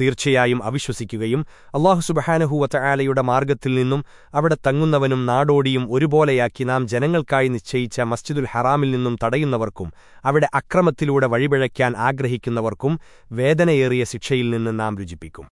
തീർച്ചയായും അവിശ്വസിക്കുകയും അള്ളാഹു സുബഹാനഹൂവത്ത ആലയുടെ മാർഗത്തിൽ നിന്നും അവിടെ തങ്ങുന്നവനും നാടോടിയും ഒരുപോലെയാക്കി നാം ജനങ്ങൾക്കായി നിശ്ചയിച്ച മസ്ജിദുൽ ഹറാമിൽ നിന്നും തടയുന്നവർക്കും അവിടെ അക്രമത്തിലൂടെ വഴിപിഴയ്ക്കാൻ ആഗ്രഹിക്കുന്നവർക്കും വേദനയേറിയ ശിക്ഷയിൽ നിന്ന് നാം രുചിപ്പിക്കും.